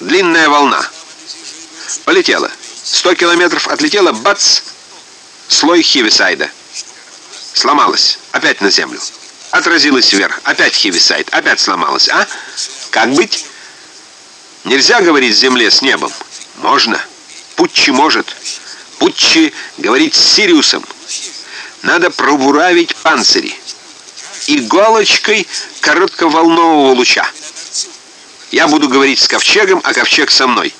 длинная волна. Полетела. 100 километров отлетела, бац, слой Хивисайда. Сломалась. Опять на землю. Отразилась вверх. Опять Хивисайд. Опять сломалась. А? Как быть? Нельзя говорить земле с небом. Можно. Путчи может. Путчи говорить с Сириусом. Надо пробуравить панцири. Иголочкой коротковолнового луча. Я буду говорить с ковчегом, а ковчег со мной.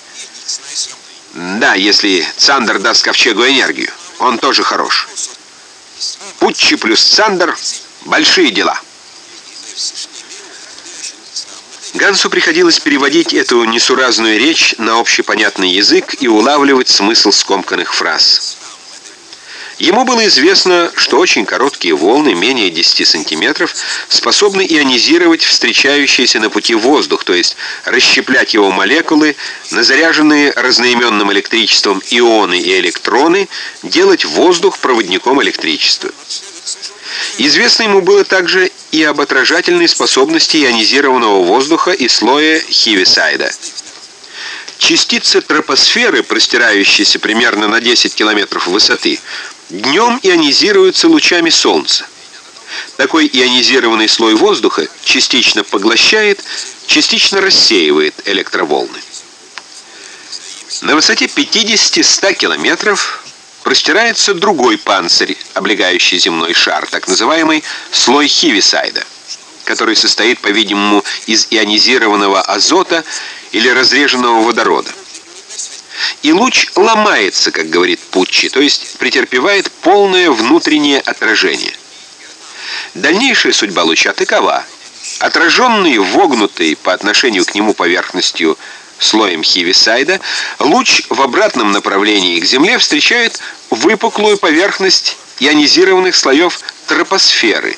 Да, если Цандер даст ковчегу энергию. Он тоже хорош. Путчи плюс Цандер — большие дела. Гансу приходилось переводить эту несуразную речь на общепонятный язык и улавливать смысл скомканных фраз. Ему было известно, что очень короткие волны, менее 10 сантиметров, способны ионизировать встречающийся на пути воздух, то есть расщеплять его молекулы на заряженные разноименным электричеством ионы и электроны, делать воздух проводником электричества. Известно ему было также и об отражательной способности ионизированного воздуха и слоя Хивисайда. Частицы тропосферы, простирающиеся примерно на 10 километров высоты, днем ионизируются лучами Солнца. Такой ионизированный слой воздуха частично поглощает, частично рассеивает электроволны. На высоте 50-100 километров простирается другой панцирь, облегающий земной шар, так называемый слой Хивисайда, который состоит, по-видимому, из ионизированного азота или разреженного водорода. И луч ломается, как говорит Путчи, то есть претерпевает полное внутреннее отражение. Дальнейшая судьба луча такова. Отраженный, вогнутый по отношению к нему поверхностью слоем Хивисайда, луч в обратном направлении к Земле встречает выпуклую поверхность ионизированных слоев тропосферы,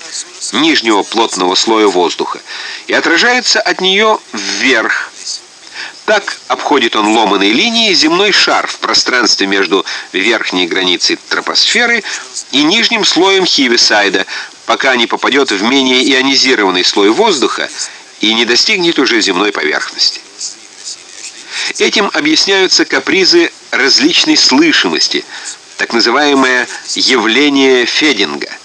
нижнего плотного слоя воздуха, и отражается от нее вверх, так обходит он ломаной линией земной шар в пространстве между верхней границей тропосферы и нижним слоем Хивисайда, пока не попадет в менее ионизированный слой воздуха и не достигнет уже земной поверхности. Этим объясняются капризы различной слышимости, так называемое явление Фединга –